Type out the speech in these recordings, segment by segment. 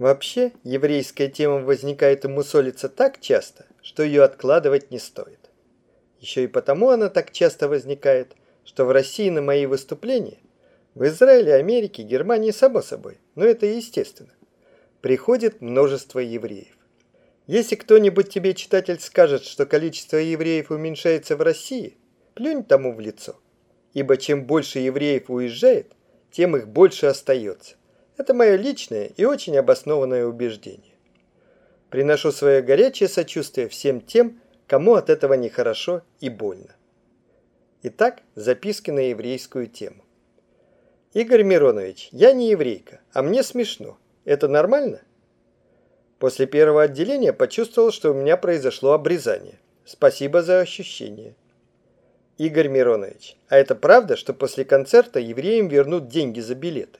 Вообще, еврейская тема возникает и мусолится так часто, что ее откладывать не стоит. Еще и потому она так часто возникает, что в России на мои выступления, в Израиле, Америке, Германии, само собой, но это естественно, приходит множество евреев. Если кто-нибудь тебе, читатель, скажет, что количество евреев уменьшается в России, плюнь тому в лицо. Ибо чем больше евреев уезжает, тем их больше остается. Это мое личное и очень обоснованное убеждение. Приношу свое горячее сочувствие всем тем, кому от этого нехорошо и больно. Итак, записки на еврейскую тему. Игорь Миронович, я не еврейка, а мне смешно. Это нормально? После первого отделения почувствовал, что у меня произошло обрезание. Спасибо за ощущение. Игорь Миронович, а это правда, что после концерта евреям вернут деньги за билеты?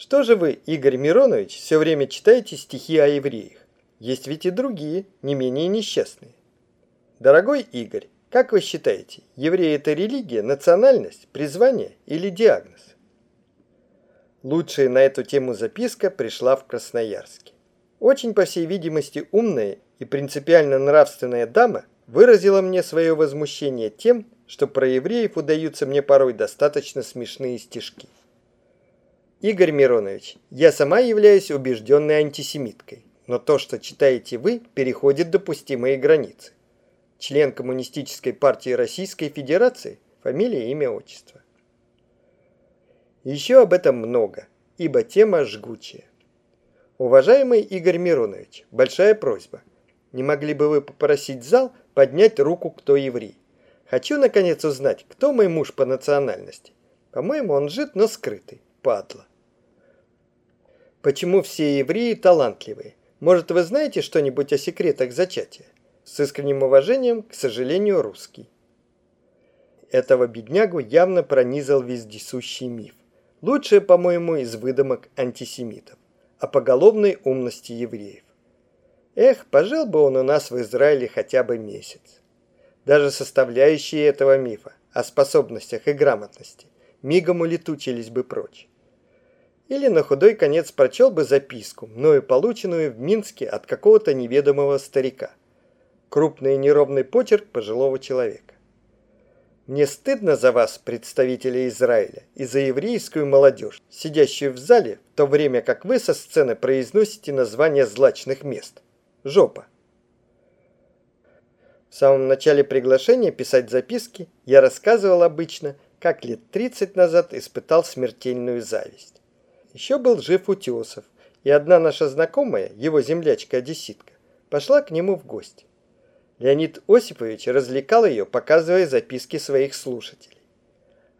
Что же вы, Игорь Миронович, все время читаете стихи о евреях? Есть ведь и другие, не менее несчастные. Дорогой Игорь, как вы считаете, евреи это религия, национальность, призвание или диагноз? Лучшая на эту тему записка пришла в Красноярске. Очень, по всей видимости, умная и принципиально нравственная дама выразила мне свое возмущение тем, что про евреев удаются мне порой достаточно смешные стишки. Игорь Миронович, я сама являюсь убежденной антисемиткой, но то, что читаете вы, переходит допустимые границы. Член Коммунистической партии Российской Федерации, фамилия, имя, отчество. Еще об этом много, ибо тема жгучая. Уважаемый Игорь Миронович, большая просьба. Не могли бы вы попросить зал поднять руку, кто еврей? Хочу, наконец, узнать, кто мой муж по национальности. По-моему, он жид, но скрытый. Падла. Почему все евреи талантливые? Может, вы знаете что-нибудь о секретах зачатия? С искренним уважением, к сожалению, русский. Этого беднягу явно пронизал вездесущий миф. Лучшее, по-моему, из выдумок антисемитов. О поголовной умности евреев. Эх, пожил бы он у нас в Израиле хотя бы месяц. Даже составляющие этого мифа о способностях и грамотности мигом улетучились бы прочь. Или на худой конец прочел бы записку, мною полученную в Минске от какого-то неведомого старика. Крупный и неровный почерк пожилого человека. Мне стыдно за вас, представители Израиля, и за еврейскую молодежь, сидящую в зале, в то время как вы со сцены произносите названия злачных мест. Жопа. В самом начале приглашения писать записки я рассказывал обычно, как лет 30 назад испытал смертельную зависть. Еще был жив Утесов, и одна наша знакомая, его землячка-одесситка, пошла к нему в гости. Леонид Осипович развлекал ее, показывая записки своих слушателей.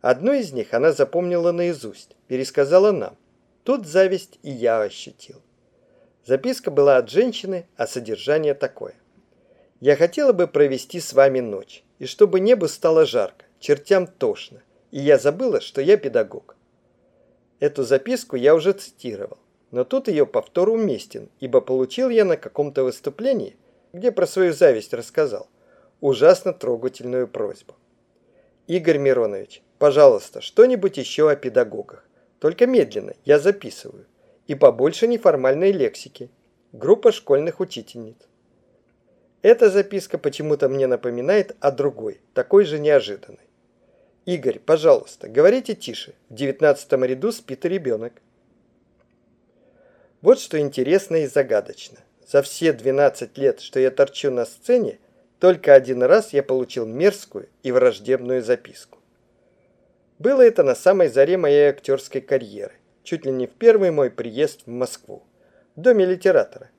Одну из них она запомнила наизусть, пересказала нам. Тут зависть и я ощутил. Записка была от женщины, а содержание такое. «Я хотела бы провести с вами ночь, и чтобы небу стало жарко, чертям тошно, и я забыла, что я педагог. Эту записку я уже цитировал, но тут ее повтор уместен, ибо получил я на каком-то выступлении, где про свою зависть рассказал, ужасно трогательную просьбу. Игорь Миронович, пожалуйста, что-нибудь еще о педагогах. Только медленно, я записываю. И побольше неформальной лексики. Группа школьных учительниц. Эта записка почему-то мне напоминает о другой, такой же неожиданной. Игорь, пожалуйста, говорите тише. В девятнадцатом ряду спит ребенок. Вот что интересно и загадочно. За все 12 лет, что я торчу на сцене, только один раз я получил мерзкую и враждебную записку. Было это на самой заре моей актерской карьеры, чуть ли не в первый мой приезд в Москву, в доме литератора.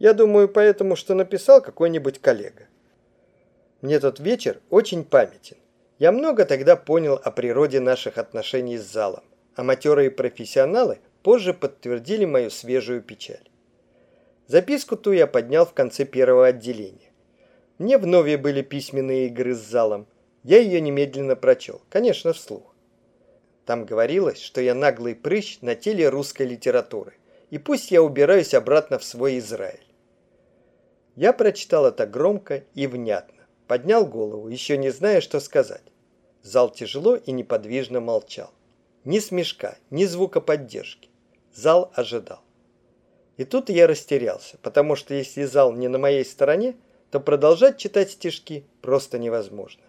Я думаю, поэтому, что написал какой-нибудь коллега. Мне тот вечер очень памятен. Я много тогда понял о природе наших отношений с залом. Аматеры и профессионалы позже подтвердили мою свежую печаль. Записку ту я поднял в конце первого отделения. Мне вновь были письменные игры с залом. Я ее немедленно прочел, конечно, вслух. Там говорилось, что я наглый прыщ на теле русской литературы, и пусть я убираюсь обратно в свой Израиль. Я прочитал это громко и внятно поднял голову, еще не зная, что сказать. Зал тяжело и неподвижно молчал. Ни смешка, ни звука поддержки. Зал ожидал. И тут я растерялся, потому что если зал не на моей стороне, то продолжать читать стишки просто невозможно.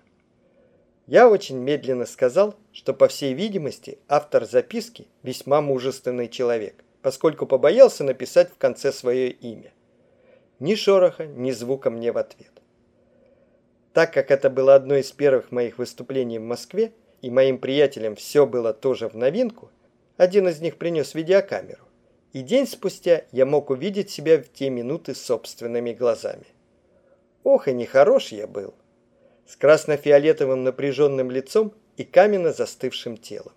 Я очень медленно сказал, что, по всей видимости, автор записки весьма мужественный человек, поскольку побоялся написать в конце свое имя. Ни шороха, ни звука мне в ответ. Так как это было одно из первых моих выступлений в Москве, и моим приятелям все было тоже в новинку, один из них принес видеокамеру, и день спустя я мог увидеть себя в те минуты собственными глазами. Ох, и нехорош я был с красно-фиолетовым напряженным лицом и каменно застывшим телом.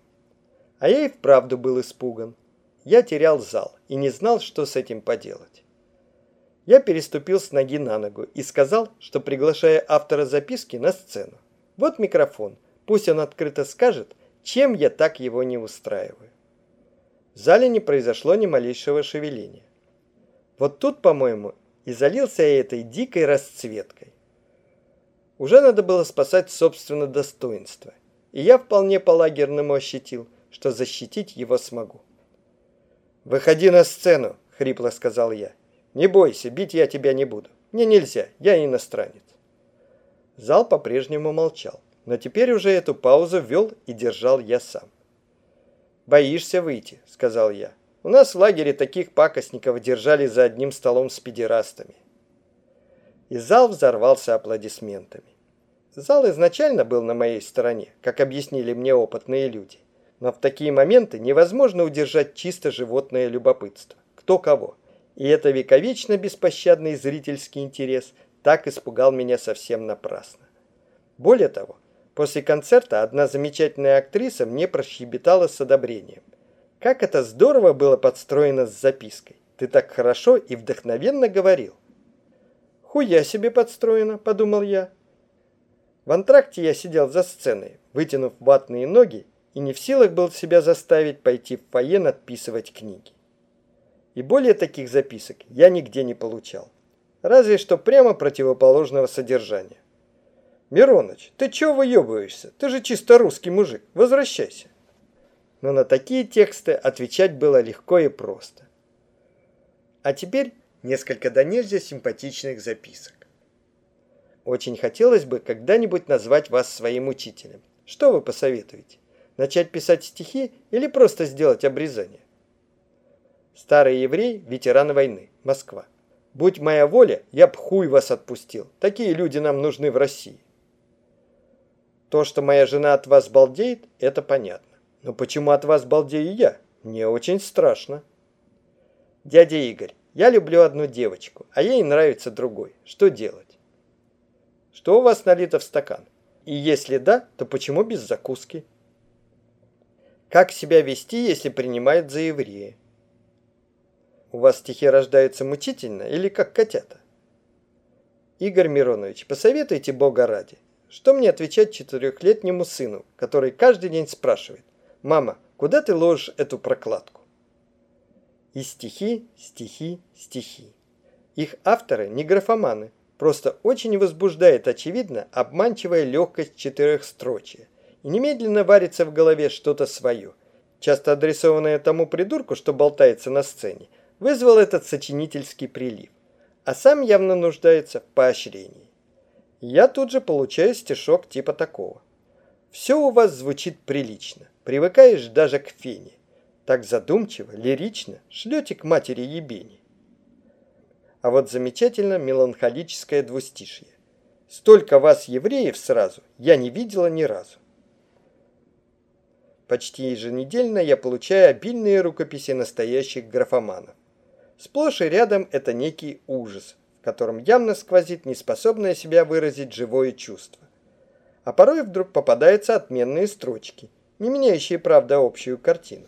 А я и вправду был испуган. Я терял зал и не знал, что с этим поделать. Я переступил с ноги на ногу и сказал, что приглашаю автора записки на сцену. Вот микрофон, пусть он открыто скажет, чем я так его не устраиваю. В зале не произошло ни малейшего шевеления. Вот тут, по-моему, и залился я этой дикой расцветкой. Уже надо было спасать собственно достоинство, и я вполне по-лагерному ощутил, что защитить его смогу. «Выходи на сцену!» — хрипло сказал я. «Не бойся, бить я тебя не буду. Мне нельзя, я иностранец». Зал по-прежнему молчал, но теперь уже эту паузу вел и держал я сам. «Боишься выйти?» — сказал я. «У нас в лагере таких пакостников держали за одним столом с педерастами». И зал взорвался аплодисментами. Зал изначально был на моей стороне, как объяснили мне опытные люди. Но в такие моменты невозможно удержать чисто животное любопытство. Кто кого. И это вековечно беспощадный зрительский интерес так испугал меня совсем напрасно. Более того, после концерта одна замечательная актриса мне прощебетала с одобрением. Как это здорово было подстроено с запиской. Ты так хорошо и вдохновенно говорил. «Хуя себе подстроено», — подумал я. В антракте я сидел за сценой, вытянув ватные ноги, и не в силах был себя заставить пойти в фойе надписывать книги. И более таких записок я нигде не получал. Разве что прямо противоположного содержания. «Мироныч, ты чего выебываешься? Ты же чисто русский мужик. Возвращайся». Но на такие тексты отвечать было легко и просто. А теперь несколько до нельзя симпатичных записок. Очень хотелось бы когда-нибудь назвать вас своим учителем. Что вы посоветуете? Начать писать стихи или просто сделать обрезание? Старый еврей, ветеран войны, Москва. Будь моя воля, я б хуй вас отпустил. Такие люди нам нужны в России. То, что моя жена от вас балдеет, это понятно. Но почему от вас балдею я? Мне очень страшно. Дядя Игорь, я люблю одну девочку, а ей нравится другой. Что делать? Что у вас налито в стакан? И если да, то почему без закуски? Как себя вести, если принимают за еврея? У вас стихи рождаются мучительно или как котята? Игорь Миронович, посоветуйте Бога ради. Что мне отвечать четырехлетнему сыну, который каждый день спрашивает, «Мама, куда ты ложишь эту прокладку?» И стихи, стихи, стихи. Их авторы не графоманы, Просто очень возбуждает, очевидно, обманчивая легкость четырехстрочия. И немедленно варится в голове что-то свое, часто адресованное тому придурку, что болтается на сцене, вызвал этот сочинительский прилив, а сам явно нуждается в поощрении. Я тут же получаю стишок типа такого. Все у вас звучит прилично, привыкаешь даже к фене. Так задумчиво, лирично шлете к матери ебени. А вот замечательно меланхолическое двустишье. Столько вас, евреев, сразу я не видела ни разу. Почти еженедельно я получаю обильные рукописи настоящих графоманов. Сплошь и рядом это некий ужас, в котором явно сквозит неспособное себя выразить живое чувство. А порой вдруг попадаются отменные строчки, не меняющие, правда, общую картину.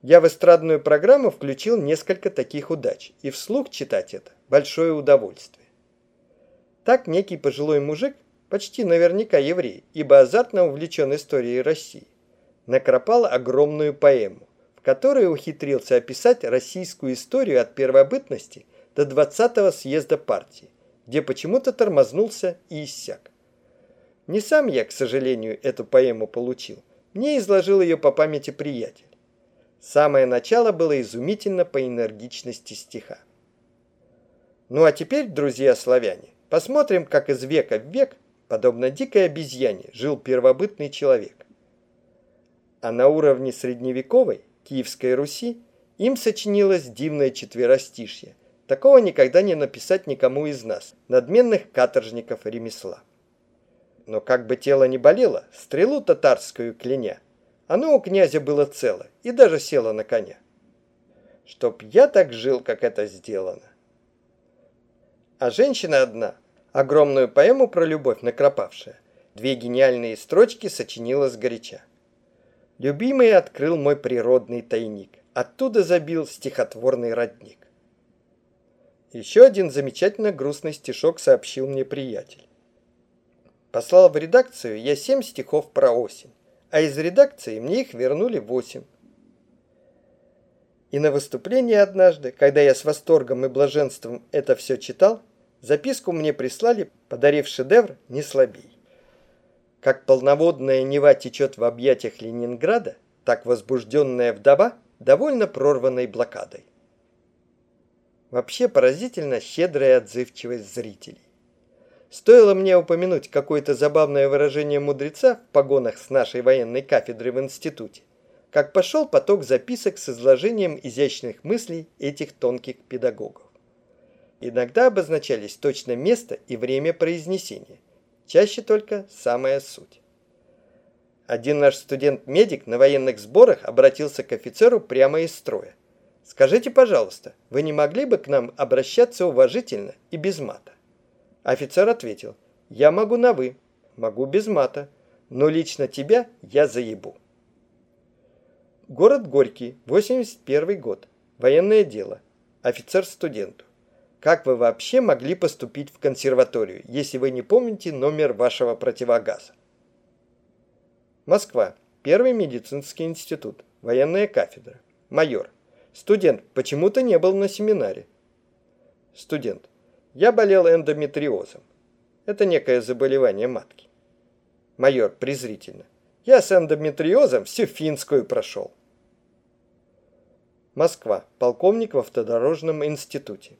Я в эстрадную программу включил несколько таких удач, и вслух читать это – большое удовольствие. Так некий пожилой мужик, почти наверняка еврей, ибо азартно увлечен историей России, накропал огромную поэму, в которой ухитрился описать российскую историю от первобытности до 20-го съезда партии, где почему-то тормознулся и иссяк. Не сам я, к сожалению, эту поэму получил, мне изложил ее по памяти приятель. Самое начало было изумительно по энергичности стиха. Ну а теперь, друзья славяне, посмотрим, как из века в век, подобно дикой обезьяне, жил первобытный человек. А на уровне средневековой, Киевской Руси, им сочинилось дивное четверостишье. Такого никогда не написать никому из нас, надменных каторжников ремесла. Но как бы тело не болело, стрелу татарскую кляня, оно у князя было цело и даже село на коня. Чтоб я так жил, как это сделано. А женщина одна, огромную поэму про любовь накропавшая, две гениальные строчки сочинила сгоряча. Любимый открыл мой природный тайник, оттуда забил стихотворный родник. Еще один замечательно грустный стишок сообщил мне приятель. Послал в редакцию я семь стихов про осень, а из редакции мне их вернули восемь. И на выступлении однажды, когда я с восторгом и блаженством это все читал, Записку мне прислали, подарив шедевр не слабей. Как полноводная Нева течет в объятиях Ленинграда, так возбужденная вдова довольно прорванной блокадой. Вообще поразительно щедрая отзывчивость зрителей. Стоило мне упомянуть какое-то забавное выражение мудреца в погонах с нашей военной кафедры в институте, как пошел поток записок с изложением изящных мыслей этих тонких педагогов. Иногда обозначались точно место и время произнесения, чаще только самая суть. Один наш студент-медик на военных сборах обратился к офицеру прямо из строя. «Скажите, пожалуйста, вы не могли бы к нам обращаться уважительно и без мата?» Офицер ответил, «Я могу на «вы», могу без мата, но лично тебя я заебу». Город Горький, 81 год. Военное дело. Офицер студенту. Как вы вообще могли поступить в консерваторию, если вы не помните номер вашего противогаза? Москва. Первый медицинский институт. Военная кафедра. Майор. Студент почему-то не был на семинаре. Студент. Я болел эндометриозом. Это некое заболевание матки. Майор презрительно. Я с эндометриозом всю финскую прошел. Москва. Полковник в автодорожном институте.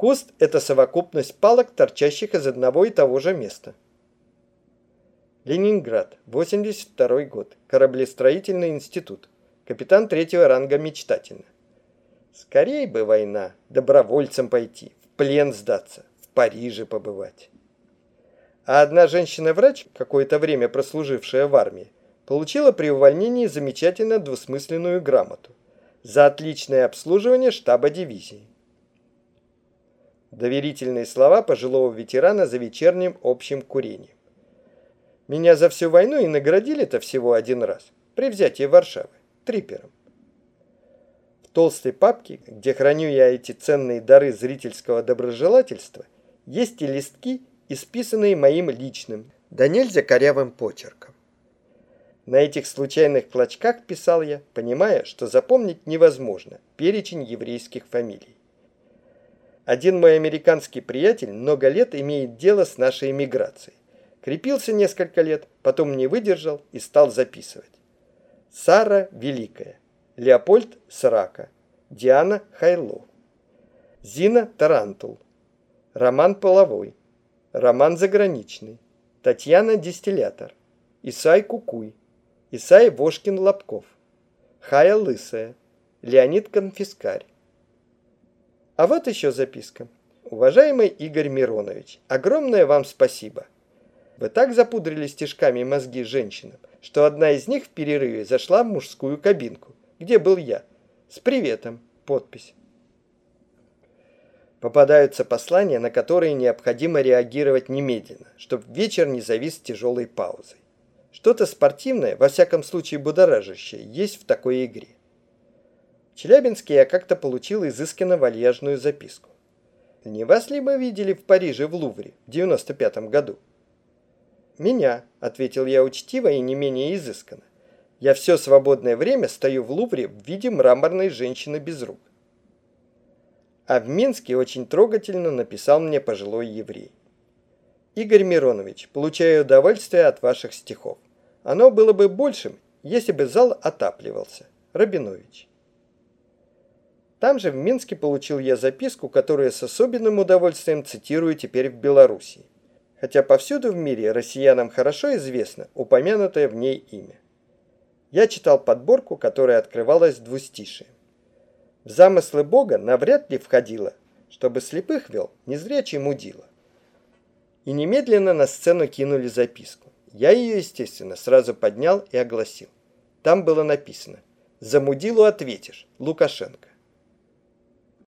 Куст – это совокупность палок, торчащих из одного и того же места. Ленинград, 82 год. Кораблестроительный институт. Капитан третьего ранга мечтательно. Скорей бы война, добровольцем пойти, в плен сдаться, в Париже побывать. А одна женщина-врач, какое-то время прослужившая в армии, получила при увольнении замечательно двусмысленную грамоту за отличное обслуживание штаба дивизии. Доверительные слова пожилого ветерана за вечерним общим курением. Меня за всю войну и наградили-то всего один раз, при взятии Варшавы, трипером. В толстой папке, где храню я эти ценные дары зрительского доброжелательства, есть и листки, исписанные моим личным, да нельзя корявым почерком. На этих случайных клочках писал я, понимая, что запомнить невозможно перечень еврейских фамилий. Один мой американский приятель много лет имеет дело с нашей эмиграцией. Крепился несколько лет, потом не выдержал и стал записывать. Сара Великая, Леопольд Срака, Диана Хайло, Зина Тарантул, Роман Половой, Роман Заграничный, Татьяна Дистиллятор, Исай Кукуй, Исай Вошкин-Лобков, Хая Лысая, Леонид Конфискарь, а вот еще записка. Уважаемый Игорь Миронович, огромное вам спасибо. Вы так запудрили стежками мозги женщинам, что одна из них в перерыве зашла в мужскую кабинку, где был я. С приветом. Подпись. Попадаются послания, на которые необходимо реагировать немедленно, чтобы вечер не завис тяжелой паузой. Что-то спортивное, во всяком случае будоражащее, есть в такой игре. Челябинске я как-то получил изысканно вальяжную записку. Не вас ли мы видели в Париже в Лувре в 95 году? Меня, ответил я учтиво и не менее изысканно. Я все свободное время стою в Лувре в виде мраморной женщины без рук. А в Минске очень трогательно написал мне пожилой еврей. Игорь Миронович, получаю удовольствие от ваших стихов. Оно было бы большим, если бы зал отапливался. Рабинович. Там же в Минске получил я записку, которую с особенным удовольствием цитирую теперь в Белоруссии. Хотя повсюду в мире россиянам хорошо известно упомянутое в ней имя. Я читал подборку, которая открывалась двустишием. В замыслы Бога навряд ли входило, чтобы слепых вел незрячий мудила. И немедленно на сцену кинули записку. Я ее, естественно, сразу поднял и огласил. Там было написано «За мудилу ответишь, Лукашенко».